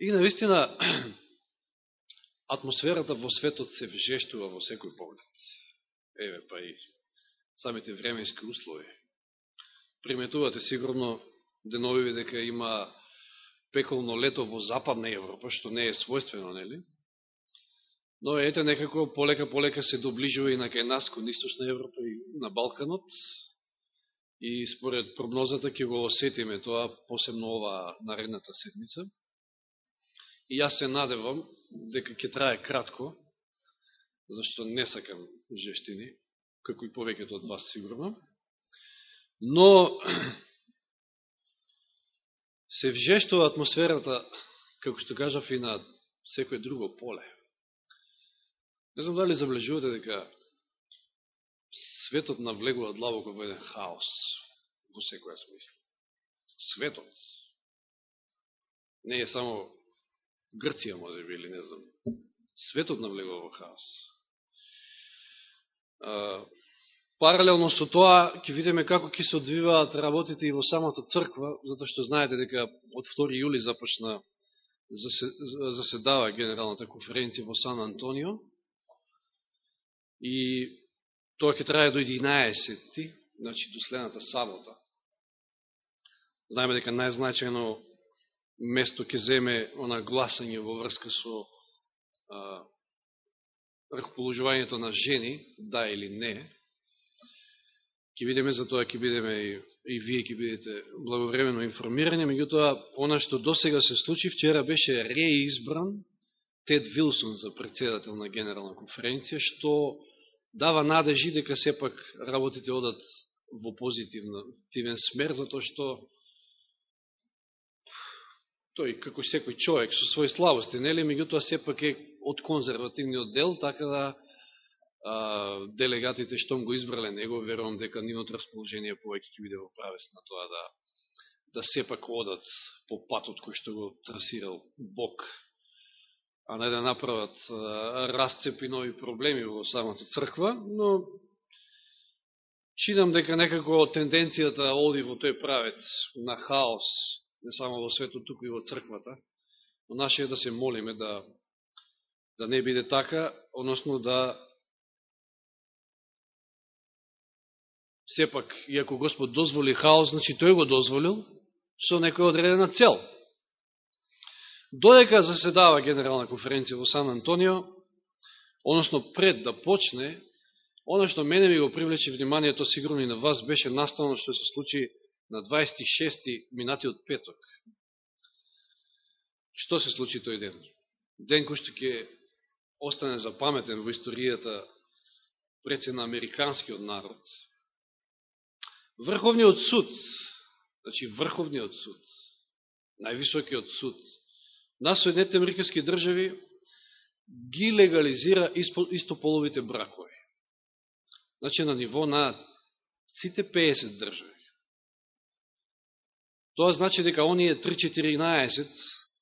И наистина, атмосферата во светот се вжештува во секој поглед. Еве, па и самите временски услови. Приметувате сигурно деновиве дека има пеколно лето во Западна Европа, што не е својствено, нели? Но ете, некако полека-полека се доближува и на кај нас, кон Источна Европа и на Балканот. И според прогнозата ќе го осетиме тоа посебно ова наредната седмица. И јас се надевам дека ќе трае кратко, зашто не сакам жештини, како и повеќето од вас сигурно. Но се вжештува атмосферата, како што кажав и на секој друго поле. Не знам дали заблежувате дека светот навлегува длабоко во еден хаос во секоја смисла. Светот. Не е само Грција, може би, или не знам. Светот навлегува во хаос. Паралелно со тоа, ќе видиме како ќе се одвиваат работите и во самата црква, затоа што знаете дека од 2 јули започна заседава Генералната конференција во Сан Антонио и тоа ќе трае до 11 значи до следната сабота. Знаеме дека најзначајно место ќе земе она гласање во врска со ракоположувањето на жени, да или не, ќе видиме за тоа, ќе бидеме и, и вие ќе бидете благовремено информирани, меѓутоа, она што до сега се случи, вчера беше реизбран Тед Вилсон за председател на Генерална конференција, што дава надежи дека сепак работите одат во позитивен смер, затоа што тој, како секој човек, со своји слабости, нели, меѓутоа сепак е од конзервативниот дел, така да а, делегатите штом го избрале него, верувам дека нивното расположение повеќе ќе биде во правец на тоа да да сепак одат по патот кој што го трасирал Бог, а не да направат расцепи нови проблеми во самата црква, но чинам дека некако тенденцијата оди во тој правец на хаос, не само во светот, туку и во црквата, но наше е да се молиме да, да не биде така, односно да сепак, иако Господ дозволи хаос, значи тој го дозволил со некој одредена цел. Додека заседава Генерална конференција во Сан Антонио, односно пред да почне, оно што мене ми го привлече вниманието, сигурно и на вас, беше наставно што се случи на 26. минатиот петок. Што се случи тој ден? Ден кој што ќе остане запаметен во историјата пред на американскиот народ, Врховниот суд, значи Врховниот суд, највисокиот суд на Соединетите Американски држави ги легализира истополовите бракови. Значи на ниво на сите 50 држави. Тоа значи дека оние 3-14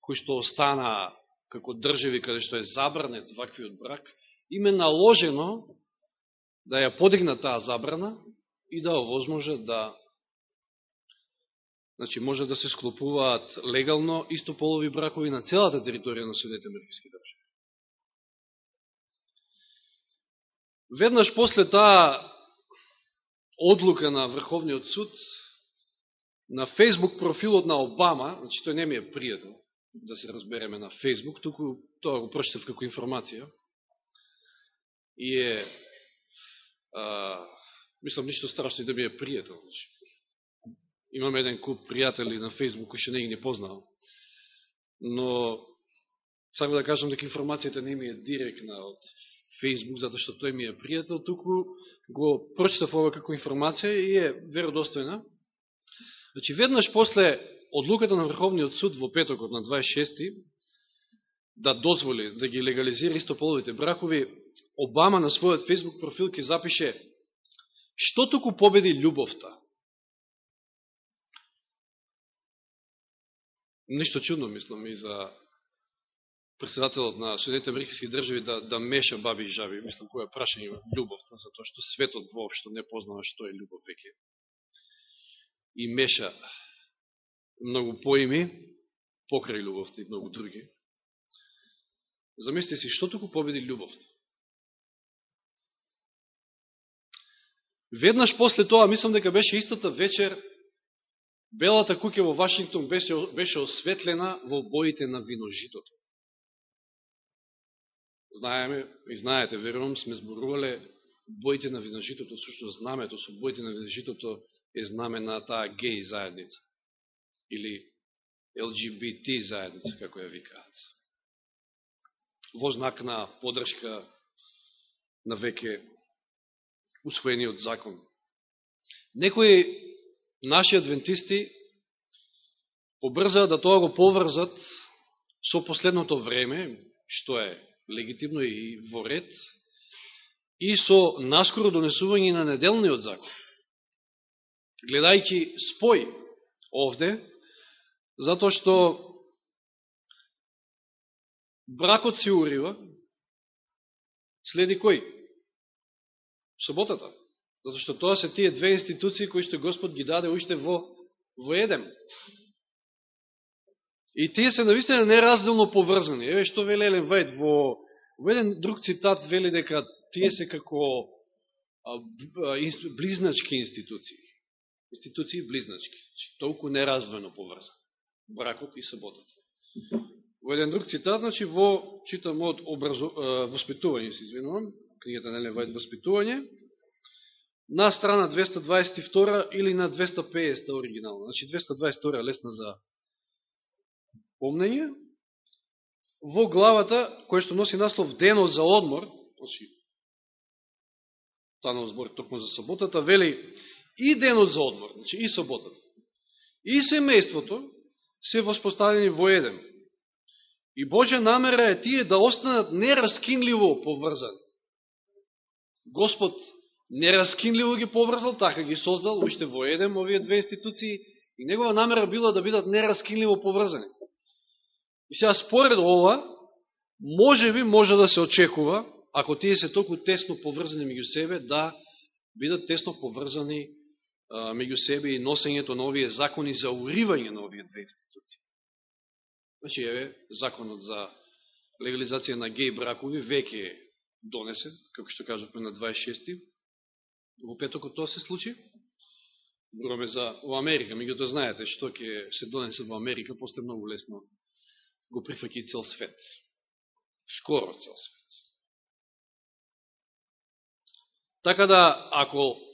кои што остана како држави каде што е забранет ваквиот брак, им е наложено да ја подигнат таа забрана и да овозможат да значи може да се склопуваат легално истополови бракови на целата територија на Соединетите Американски држави. Веднаш после таа одлука на Врховниот суд, на Facebook профилот на Обама, значи тој не ми е пријател, да се разбереме на Facebook. туку тоа го прочитав како информација, и е а, Мислам, ништо страшно и да ми е пријател. Значи. Имам еден куп пријатели на Facebook кои што не ги не познавам. Но, само да кажам дека информацијата не ми е директна од Facebook затоа што тој ми е пријател, туку го прочитав ова како информација и е веродостојна. Значи, веднаш после одлуката на Врховниот суд во петокот на 26 да дозволи да ги легализира истополовите бракови, Обама на својот Фейсбук профил ќе запише Што току победи љубовта? Ништо чудно, мислам, и за председателот на Соединените Американски држави да, да меша баби и жаби. Мислам, која прашање има љубовта, затоа што светот воопшто не познава што е љубов веќе. И меша многу поими. покрај љубовта и многу други. Замисли си, што току победи љубовта? Веднаш после тоа, мислам дека беше истата вечер, Белата куќа во Вашингтон беше, беше осветлена во боите на виножитото. Знаеме и знаете, верувам, сме зборувале боите на виножитото, сушто знамето со боите на виножитото е знаме на таа геј заедница. Или LGBT заедница, како ја викаат. Во знак на подршка на веќе усвоениот закон. Некои наши адвентисти побрзаа да тоа го поврзат со последното време, што е легитимно и во ред, и со наскоро донесување на неделниот закон. Гледајќи спој овде, затоа што бракот се урива, следи кој? Соботата. Затоа што тоа се тие две институции кои што Господ ги даде уште во, во Едем. И тие се наистина неразделно поврзани. Еве што вели Елен Вајд во, во еден друг цитат вели дека тие се како а, близначки институции. Институции близначки. Значи, толку нераздвоено поврзани. Бракот и саботата. Во еден друг цитат, значи во, читам од образу, воспитување, се извинувам, книгата на Левајд Воспитување, на страна 222 или на 250 оригинално. Значи 222 лесна за помнење. Во главата, која што носи наслов Денот за одмор, значи, станал збор токму за саботата, вели и денот за одмор, значи и соботата, и семејството се воспоставени во еден. И Божја намера е тие да останат нераскинливо поврзани. Господ нераскинливо ги поврзал, така ги создал, уште во еден овие две институции, и негова намера била да бидат нераскинливо поврзани. И сега според ова, може би може да се очекува, ако тие се толку тесно поврзани меѓу себе, да бидат тесно поврзани меѓу себе и носењето на овие закони за уривање на овие две институции. Значи, еве, законот за легализација на геј бракови веќе е донесен, како што кажавме на 26 во петокот тоа се случи. Зборуваме за во Америка, меѓуто знаете што ќе се донесе во Америка, после многу лесно го прифаќи цел свет. Скоро цел свет. Така да, ако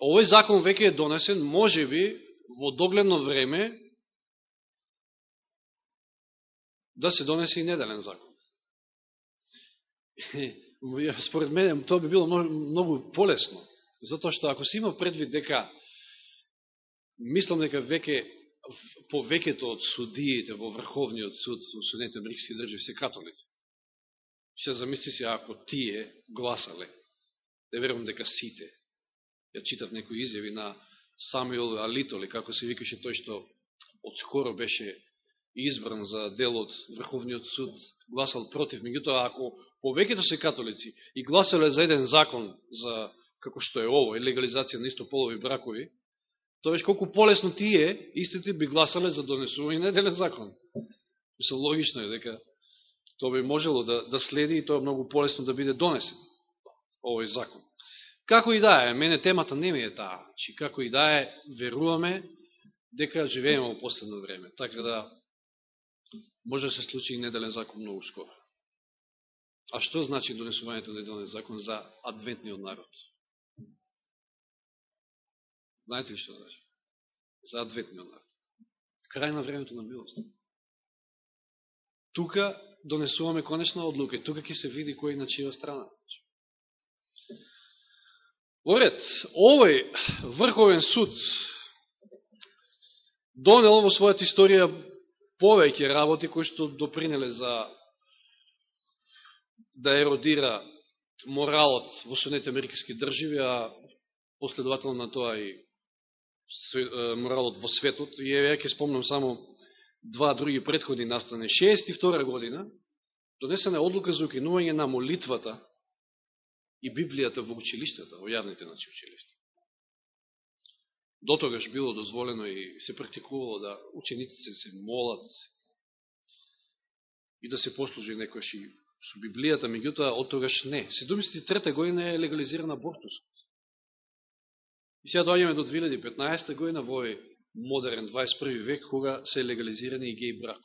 овој закон веќе е донесен, може би во догледно време да се донесе и неделен закон. според мене тоа би било многу полесно, затоа што ако се има предвид дека мислам дека веќе повеќето од судиите во Врховниот суд во Судените Америкски држави се католици. Се замисли се ако тие гласале, не верувам дека сите, ја читав некои изјави на Самиол Алитоли, како се викаше тој што одскоро беше избран за дел од Врховниот суд, гласал против. Меѓутоа, ако повеќето се католици и гласале за еден закон за како што е ово, легализација на истополови бракови, тоа веш колку полесно тие истите би гласале за донесување на еден закон. Мислам, логично е дека тоа би можело да, да следи и тоа многу полесно да биде донесен, овој закон. Како и да е, мене темата не ми е таа, чи како и да е, веруваме дека живееме во последно време. Така да, може да се случи и неделен закон многу скоро. А што значи донесувањето на неделен закон за адвентниот народ? Знаете ли што значи? За адвентниот народ. Крај на времето на милост. Тука донесуваме конечна одлука и тука ќе се види кој на чија страна. Оред, овој врховен суд донел во својата историја повеќе работи кои што допринеле за да еродира моралот во Соединените Американски држави, а последователно на тоа и моралот во светот. И ја ќе спомнам само два други предходни настане. 62 година донесена е одлука за укинување на молитвата и Библијата во училиштата, во јавните начи училишта. До тогаш било дозволено и се практикувало да учениците се молат и да се послужи некојаш и со Библијата, меѓутоа од тогаш не. 73. година е легализирана абортусот. И сега доаѓаме до 2015 година во овој модерен 21 век, кога се легализирани и геј брак.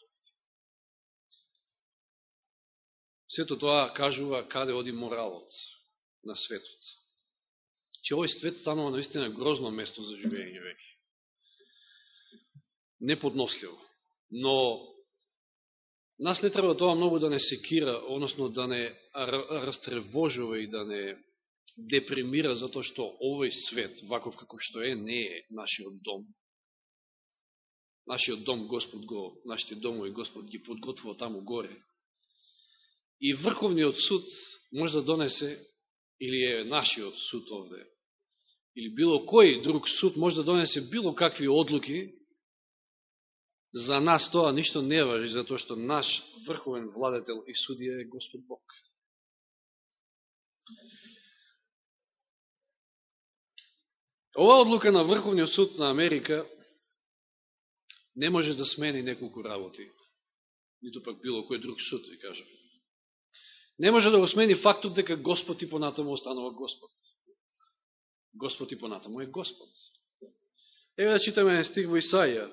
Сето тоа кажува каде оди моралот на светот. Че овој свет станува наистина грозно место за живење веќе. Неподносливо. Но нас не треба тоа многу да не секира, односно да не растревожува и да не депримира затоа што овој свет, ваков како што е, не е нашиот дом. Нашиот дом Господ го, нашите домови Господ ги подготвува таму горе. И Врховниот суд може да донесе, или е нашиот суд овде, или било кој друг суд може да донесе било какви одлуки, за нас тоа ништо не важи, затоа што наш врховен владетел и судија е Господ Бог. Ова одлука на Врховниот суд на Америка не може да смени неколку работи, нито пак било кој друг суд, ви кажам. Не може да го смени фактот дека Господ и понатаму останува Господ. Господ и понатаму е Господ. Еве да читаме стих во Исаија.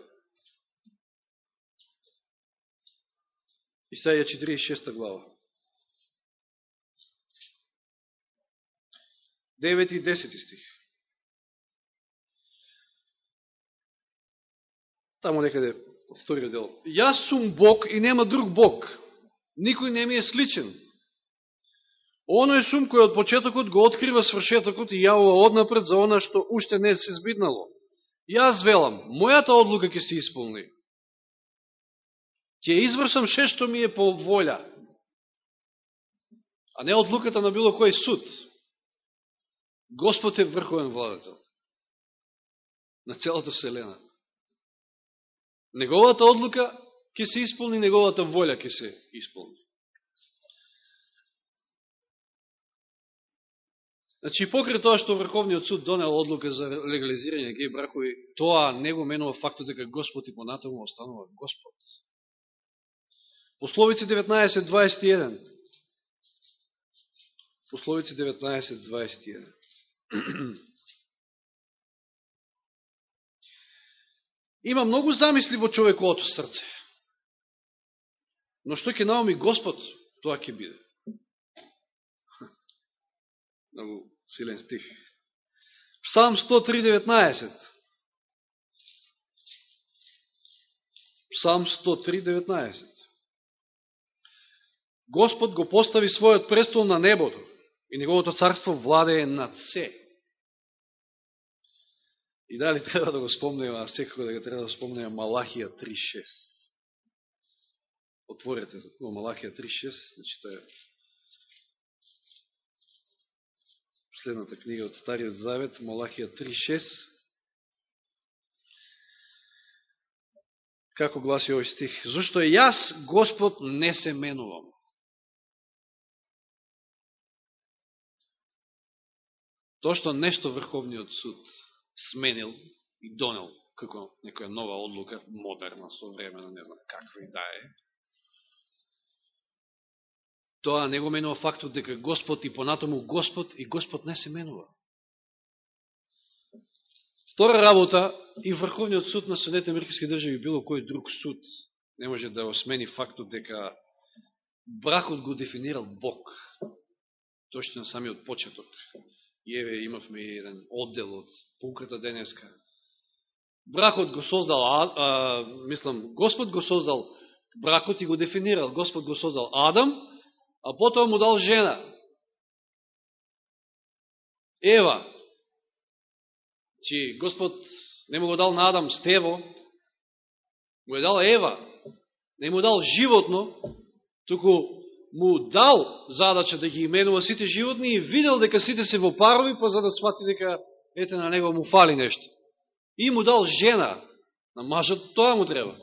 Исаија 46 глава. 9 и 10 стих. Таму некаде вториот дел. Јас сум Бог и нема друг Бог. Никој не ми е сличен. Оној сум кој од почетокот го открива свршетокот и јавува однапред за она што уште не се збиднало. Јас велам, мојата одлука ќе се исполни. Ќе извршам ше што ми е по волја. А не одлуката на било кој суд. Господ е врховен владател на целата Вселена. Неговата одлука ќе се исполни, неговата волја ќе се исполни. Значи, покре тоа што Врховниот суд донел одлука за легализирање геј бракови, тоа не го менува фактот дека Господ и понатаму останува Господ. Пословици 19.21 Пословици 19.21 Има многу замисли во човековото срце. Но што ќе наоми Господ, тоа ќе биде. Многу силен стих. Псалм 103.19 Псалм 103.19 Господ го постави својот престол на небото и неговото царство владее над се. И дали треба да го спомнеме, а секако да го треба да спомнеме Малахија 3.6. Отворете во Малахија 3.6, значи тоа е последната книга од Стариот Завет, Малахија 3.6. Како гласи овој стих? Зошто јас, Господ, не се менувам. Тоа што нешто Врховниот суд сменил и донел како некоја нова одлука, модерна, современа, не знам каква и да е, тоа не го менува фактот дека Господ и понатаму Господ и Господ не се менува. Втора работа, и Врховниот суд на Съединените Американски држави било кој друг суд не може да осмени фактот дека бракот го дефинирал Бог. Точно на самиот почеток. И еве имавме еден оддел од Пуката денеска. Бракот го создал, а, а, мислам, Господ го создал бракот и го дефинирал. Господ го создал Адам, а потоа му дал жена. Ева. че Господ не му го дал на Адам стево, му е дал Ева. Не му дал животно, туку му дал задача да ги именува сите животни и видел дека сите се во парови, па за да свати дека ете на него му фали нешто. И му дал жена, на мажот тоа му треба.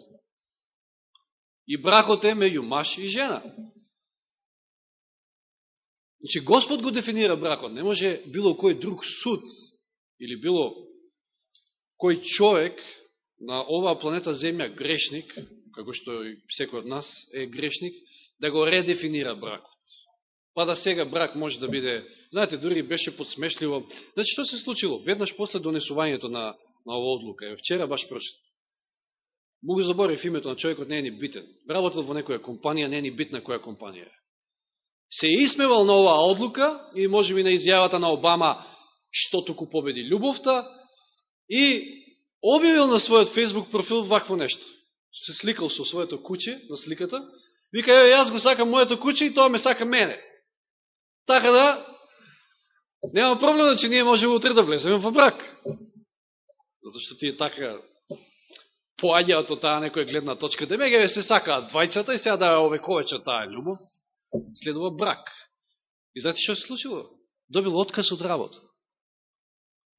И бракот е меѓу маж и жена. Значи, Господ го дефинира бракот. Не може било кој друг суд или било кој човек на оваа планета Земја грешник, како што и секој од нас е грешник, да го редефинира бракот. Па да сега брак може да биде, знаете, дури беше подсмешливо. Значи, што се случило? Веднаш после донесувањето на, на ова одлука, вчера баш прочитав. Му го заборив името на човекот, не е ни битен. Работел во некоја компанија, не е ни битна која компанија е. Се исмевал на оваа одлука и може би на изјавата на Обама што току победи љубовта и објавил на својот фейсбук профил вакво нешто. Се сликал со своето куќе на сликата, вика, е, јас го сакам моето куќе и тоа ме сака мене. Така да, нема проблем, че ние можеме утре да влеземе во брак. Зато што тие така поаѓаат од таа некоја гледна точка. Демеге се сакаат двајцата и сега да ја овековеча таа љубов, следува брак. И знаете што се случило? Добил отказ од работа.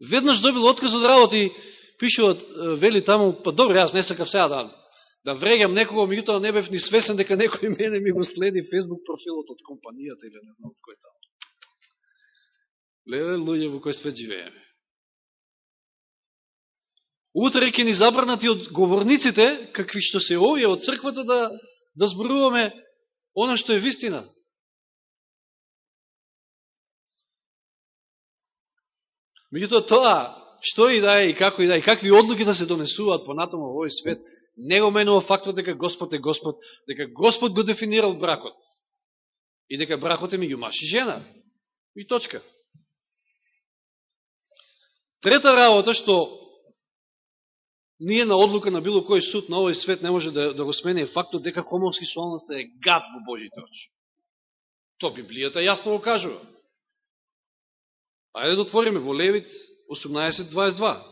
Веднаш добил отказ од работа и пишуват, вели таму, па добре, јас не сакав сега да, да врегам некого, меѓутоа не бев ни свесен дека некој мене ми го следи фейсбук профилот од компанијата или не знам од кој таму. Леле, луѓе во кој свет живееме. Утре ќе ни забранати од говорниците, какви што се овие од црквата, да, да зборуваме Оно што е вистина. Меѓутоа тоа, што и да е, и како и да е, и какви одлуки да се донесуваат понатаму во овој свет, не го менува фактот дека Господ е Господ, дека Господ го дефинирал бракот. И дека бракот е меѓу маш и жена. И точка. Трета работа што ние на одлука на било кој суд на овој свет не може да, да го смени фактот дека хомосексуалноста е гад во Божите очи. То Библијата јасно го кажува. Ајде да отвориме во Левит 18.22.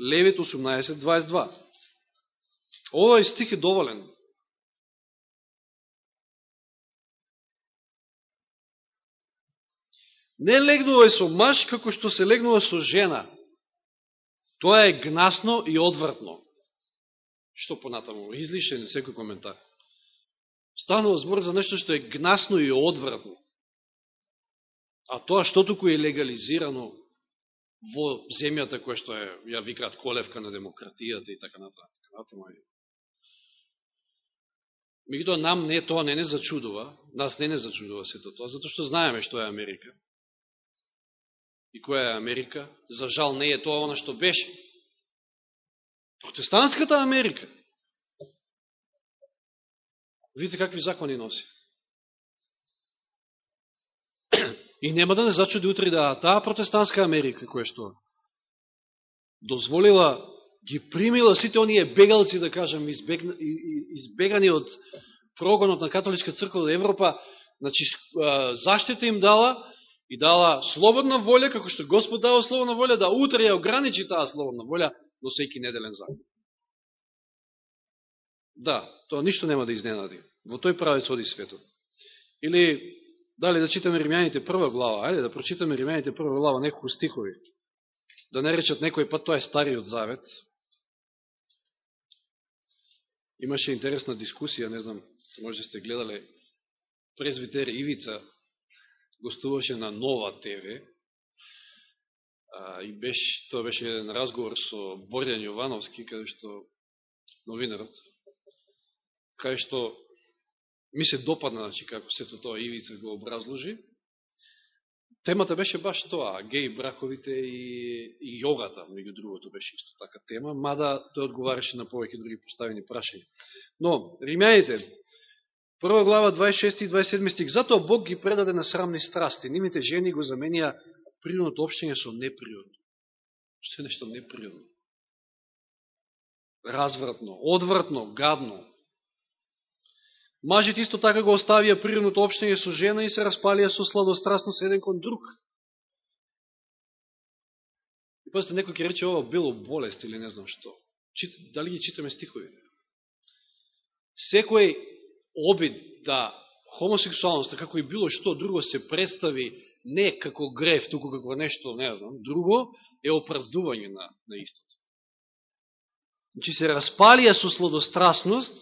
Левит 18.22. Овој стих е доволен. Не легнувај со маж како што се легнува со жена, Тоа е гнасно и одвратно. Што понатаму? Излишен секој коментар. Станува збор за нешто што е гнасно и одвратно. А тоа што туку е легализирано во земјата која што е, ја викаат, колевка на демократијата и така натаму. Така Меѓутоа, нам не, тоа не не зачудува, нас не не зачудува сето тоа, затоа што знаеме што е Америка и која е Америка. За жал не е тоа она што беше. Протестантската Америка. Видите какви закони носи. И нема да не зачуди утре да таа протестантска Америка, која што дозволила, ги примила сите оние бегалци, да кажем, избегани од прогонот на католичка црква од Европа, значи, заштита им дала, и дала слободна волја, како што Господ дава слободна волја, да утре ја ограничи таа слободна волја до секи неделен закон. Да, тоа ништо нема да изненади. Во тој правец оди светот. Или, дали да читаме Римјаните прва глава, ајде да прочитаме Римјаните прва глава, некој стихови. Да не речат некој пат, тоа е стариот завет. Имаше интересна дискусија, не знам, може сте гледале, презвитер Ивица гостуваше на Нова ТВ а, и беше, тоа беше еден разговор со Борјан Јовановски, каде што новинарот, каде што ми се допадна, значи, како сето тоа Ивица го образложи. Темата беше баш тоа, геј браковите и, и јогата, меѓу другото беше исто така тема, мада тој одговараше на повеќе други поставени прашања. Но, римјаните, Прва глава 26 и 27 стих. Затоа Бог ги предаде на срамни страсти. Нивните жени го заменија природното обштење со неприродно. Што е нешто неприродно? Развратно, одвратно, гадно. Мажите исто така го оставија природното обштење со жена и се распалија со сладострастност еден кон друг. И после некој ќе рече ова било болест или не знам што. Чит, дали ги читаме стихови? Секој обид да хомосексуалноста, како и било што друго се представи не како греф, туку како нешто, не знам, друго, е оправдување на, на истото. Значи се распалија со сладострасност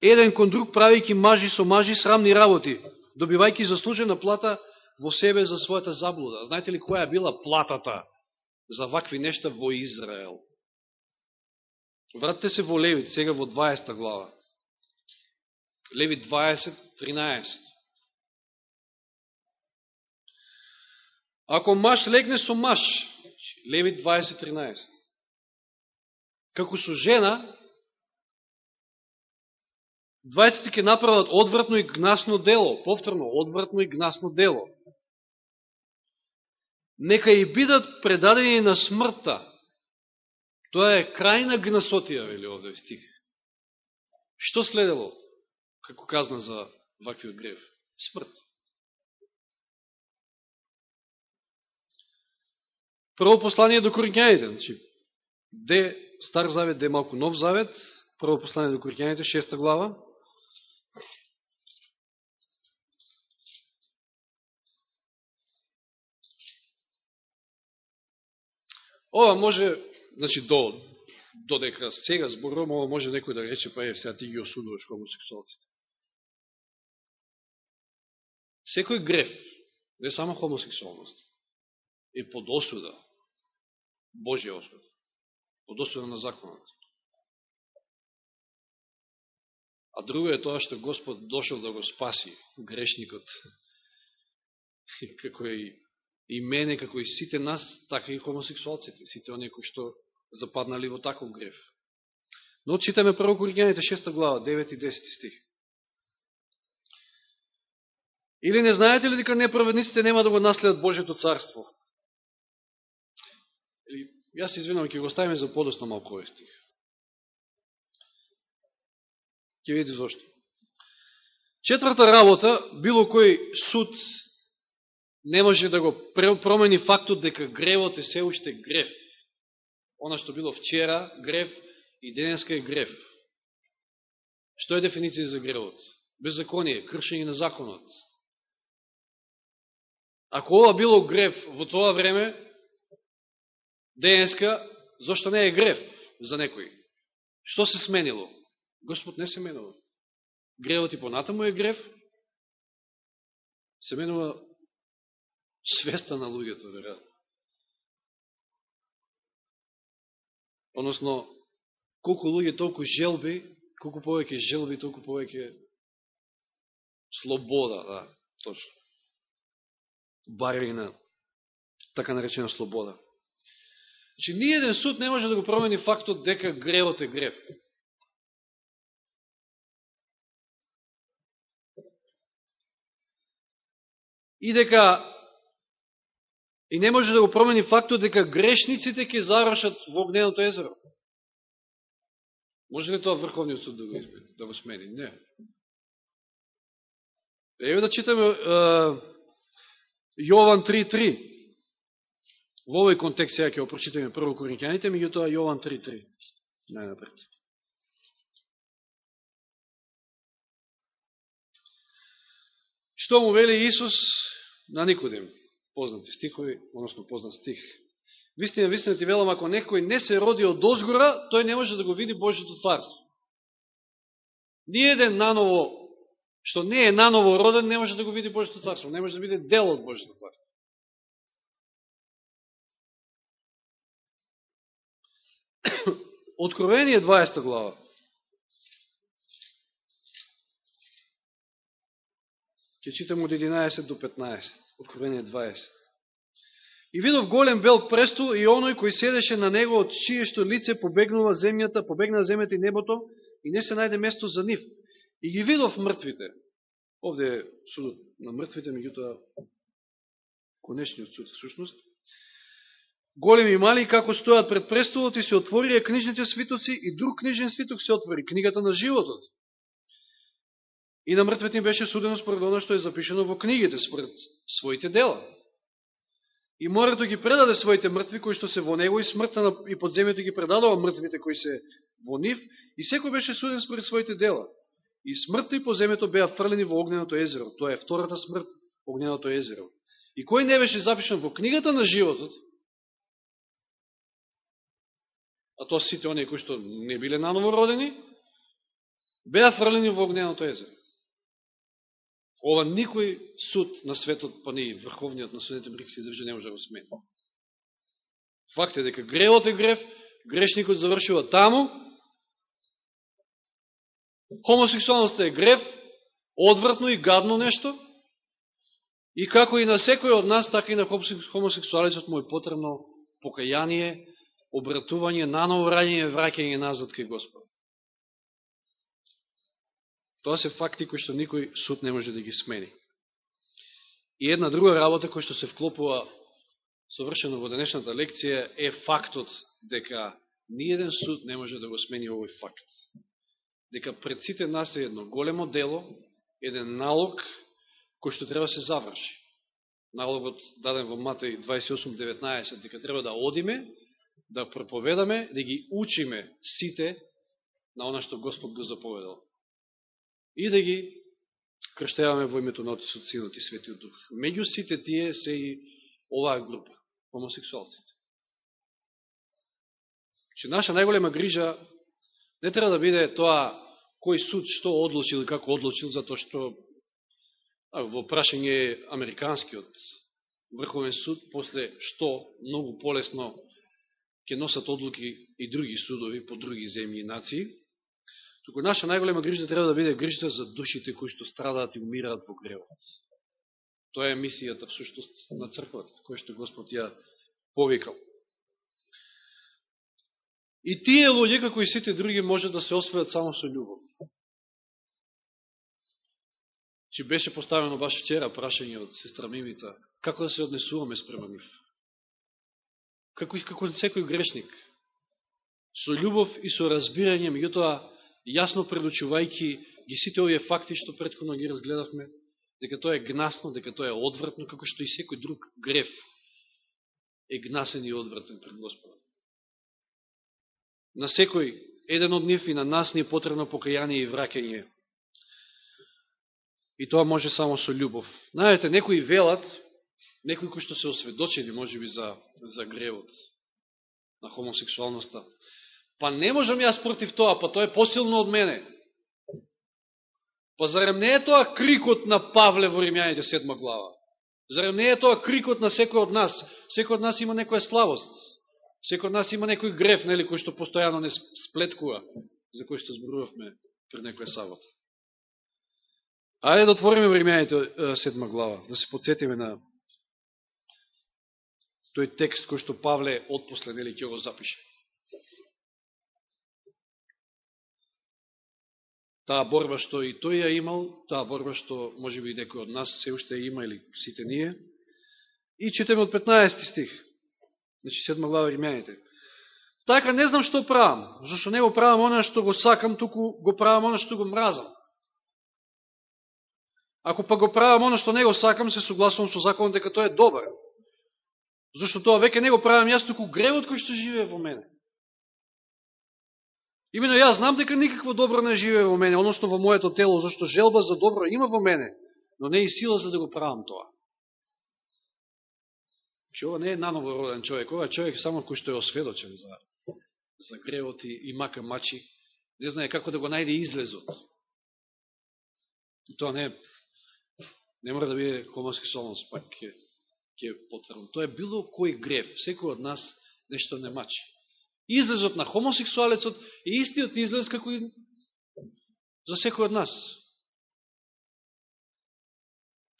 еден кон друг правејќи мажи со мажи срамни работи, добивајќи заслужена плата во себе за својата заблуда. Знаете ли која била платата за вакви нешта во Израел. Вратите се во Левит, сега во 20 глава. Левит 20, 13. Ако маш легне со маш, Левит 20, 13. Како со жена, двајците ќе направат одвратно и гнасно дело, повторно, одвратно и гнасно дело. Нека и бидат предадени на смртта. Тоа е крајна гнасотија, вели овде стих. Што следело, како казна за ваквиот грев? Смрт. Прво послание до Коринќаните, значи, де Стар Завет, де малку Нов Завет, прво послание до Коринќаните, шеста глава. Ова може, значи, до, додека сега зборувам, ова може некој да рече, па е, сега ти ги осудуваш хомосексуалците. Секој греф, не само хомосексуалност, е под осуда, Божија осуда, под осуда на законот. А друго е тоа што Господ дошел да го спаси грешникот, како и и мене, како и сите нас, така и хомосексуалците, сите оние кои што западнали во таков греф. Но читаме прво Коригјаните 6 глава, 9 и 10 стих. Или не знаете ли дека неправедниците нема да го наследат Божето царство? Или, јас се извинам, ќе го ставиме за подосно малко овој стих. Ќе види зашто. Четврта работа, било кој суд не може да го промени фактот дека гревот е се уште грев. Она што било вчера грев и денеска е грев. Што е дефиниција за гревот? Беззаконие, кршење на законот. Ако ова било грев во тоа време, денеска, зашто не е грев за некој? Што се сменило? Господ не се менува. Гревот и понатаму е грев, се менува свеста на луѓето, веројатно. Односно, колку луѓе, толку желби, колку повеќе желби, толку повеќе слобода, да, точно. Бари на така наречена слобода. Значи, ниједен суд не може да го промени фактот дека гревот е грев. И дека И не може да го промени фактот дека грешниците ќе зарошат во огненото езеро. Може ли тоа Врховниот суд да го, измени, да го смени? Не. Еве да читаме Јован 3.3. Во овој контекст сега ќе го прочитаме прво Коринќаните, меѓутоа Јован 3.3. Најнапред. Што му вели Исус на Никодим? познати стихови, односно познат стих. Вистина, вистина ти велам, ако некој не се роди од озгора, тој не може да го види Божието царство. Ниједен наново, што не е наново роден, не може да го види Божето царство, не може да биде дел од Божето царство. Откровение 20 глава. Ќе читам од 11 до 15. Откровение 20. И видов голем бел престол и оној кој седеше на него од чиешто лице побегнува земјата, побегна земјата и небото и не се најде место за нив. И ги видов мртвите. Овде е судот на мртвите, меѓутоа конечниот суд, сушност. Големи и мали, како стојат пред престолот и се отворија книжните свитоци и друг книжен свиток се отвори, книгата на животот. И на мртвите им беше судено според оно што е запишено во книгите, според своите дела. И морето ги предаде своите мртви, кои што се во него, и смртта на, и подземјето ги предадува мртвите кои се во нив, и секој беше суден според своите дела. И смртта и поземето беа фрлени во огненото езеро. Тоа е втората смрт, огненото езеро. И кој не беше запишен во книгата на животот, а тоа сите оние кои што не биле наново родени, беа фрлени во огненото езеро. Ова никој суд на светот, па не и врховниот на судните брик се држа, не може да го смени. Факт е дека гревот е грев, грешникот завршува таму, хомосексуалноста е грев, одвратно и гадно нешто, и како и на секој од нас, така и на хомосексуалистот му е потребно покаяние, обратување, наново раѓање, враќање назад кај Господ. Тоа се факти кои што никој суд не може да ги смени. И една друга работа која што се вклопува совршено во денешната лекција е фактот дека ниеден суд не може да го смени овој факт. Дека пред сите нас е едно големо дело, еден налог кој што треба да се заврши. Налогот даден во Матеј 28.19, дека треба да одиме, да проповедаме, да ги учиме сите на она што Господ го заповедал. И да ги крштеваме во името на Отецот, Синот и Светиот Дух. Меѓу сите тие се и оваа група, хомосексуалците. Че наша најголема грижа не треба да биде тоа кој суд што одлучил и како одлучил, затоа што во прашање американскиот Врховен суд, после што многу полесно ќе носат одлуки и други судови по други земји и нации, туку наша најголема грижа треба да биде грижата за душите кои што страдаат и умираат во гревот. Тоа е мисијата всушност на црквата, која што Господ ја повикал. И тие луѓе, како и сите други, може да се освојат само со љубов. Че беше поставено баш вчера прашање од сестра Мимица, како да се однесуваме спрема нив. Како, како секој грешник. Со љубов и со разбирање, меѓутоа, јасно предучувајќи ги сите овие факти што предходно ги разгледавме, дека тоа е гнасно, дека тоа е одвратно, како што и секој друг греф е гнасен и одвратен пред Господа на секој еден од нив и на нас ни е потребно покаяние и враќање. И тоа може само со љубов. Знаете, некои велат, некои кои што се осведочени, може би, за, за гревот на хомосексуалноста. Па не можам јас против тоа, па тоа е посилно од мене. Па зарем не е тоа крикот на Павле во Римјаните седма глава? Зарем не е тоа крикот на секој од нас? Секој од нас има некоја славост. Секој од нас има некој греф, нели, кој што постојано не сплеткува, за кој што зборувавме пред некоја сабота. Ајде да отвориме времејаните седма глава, да се подсетиме на тој текст кој што Павле отпосле, нели, ќе го запише. Таа борба што и тој ја имал, таа борба што може би некој од нас се уште има или сите ние. И четеме од 15 стих. Значи, седма глава Римјаните. Така не знам што правам, зашто не го правам оно што го сакам, туку го правам оно што го мразам. Ако па го правам оно што не го сакам, се согласувам со законот дека тоа е добар. Зашто тоа веќе не го правам јас, туку гревот кој што живее во мене. Имено јас знам дека никакво добро не живее во мене, односно во моето тело, зашто желба за добро има во мене, но не и сила за да го правам тоа. Че ова не е наново роден човек, ова е човек само кој што е осведочен за, за гревот и, и мака мачи, не знае како да го најде излезот. И тоа не, не мора да биде хомосексуалност, пак ќе, ќе потврдам. Тоа е било кој грев, секој од нас нешто не мачи. Излезот на хомосексуалецот е истиот излез како и за секој од нас.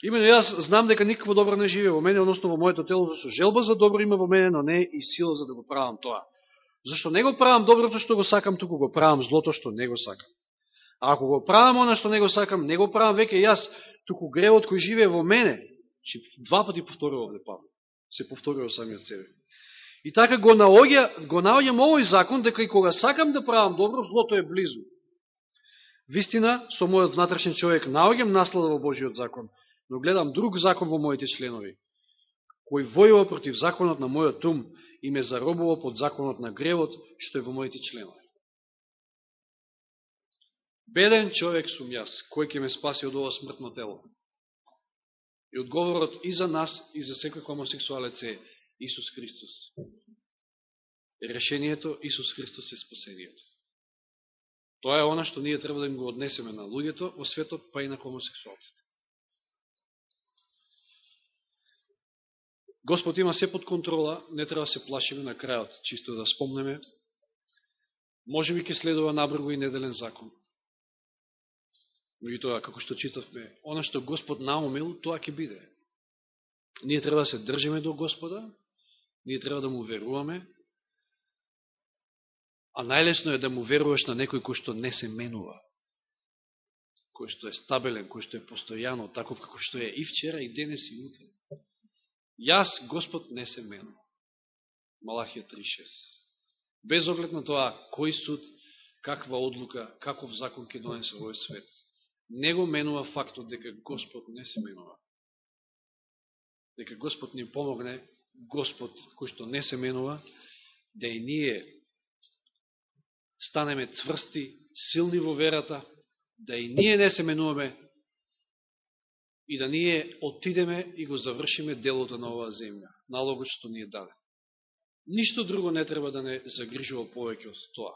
Имено јас знам дека никакво добро не живее во мене, односно во моето тело, зашто желба за добро има во мене, но не и сила за да го правам тоа. Зашто не го правам доброто што го сакам, туку го правам злото што не го сакам. А ако го правам она што не го сакам, не го правам веќе јас, туку гревот кој живее во мене, че два пати повторува овде Павле, се повторува самиот себе. И така го наоѓа, го наоѓам овој закон, дека и кога сакам да правам добро, злото е близу. Вистина, со мојот внатрешен човек наоѓам наслада во Божиот закон, но гледам друг закон во моите членови, кој војува против законот на мојот ум и ме заробува под законот на гревот, што е во моите членови. Беден човек сум јас, кој ќе ме спаси од ова смртно тело. И одговорот и за нас, и за секој хомосексуалец е Исус Христос. Решението Исус Христос е спасението. Тоа е она што ние треба да им го однесеме на луѓето во светот, па и на хомосексуалците. Господ има се под контрола, не треба да се плашиме на крајот, чисто да спомнеме. Може би ке следува набрго и неделен закон. тоа, како што читавме, она што Господ наумил, тоа ќе биде. Ние треба да се држиме до Господа, ние треба да му веруваме, а најлесно е да му веруваш на некој кој што не се менува, кој што е стабилен, кој што е постојано, таков како што е и вчера, и денес, и утре. Јас, Господ, не се менува. Малахија 3.6. Без оглед на тоа, кој суд, каква одлука, каков закон ќе донесе овој свет, не го менува фактот дека Господ не се менува. Дека Господ ни помогне, Господ кој што не се менува, да и ние станеме цврсти, силни во верата, да и ние не се менуваме и да ние отидеме и го завршиме делото на оваа земја, налогот што ни е даден. Ништо друго не треба да не загрижува повеќе од тоа.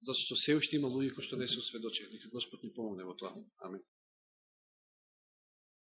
Зато што се уште има луѓе кои што не се осведочени. Нека Господ ни помогне во тоа. Амин.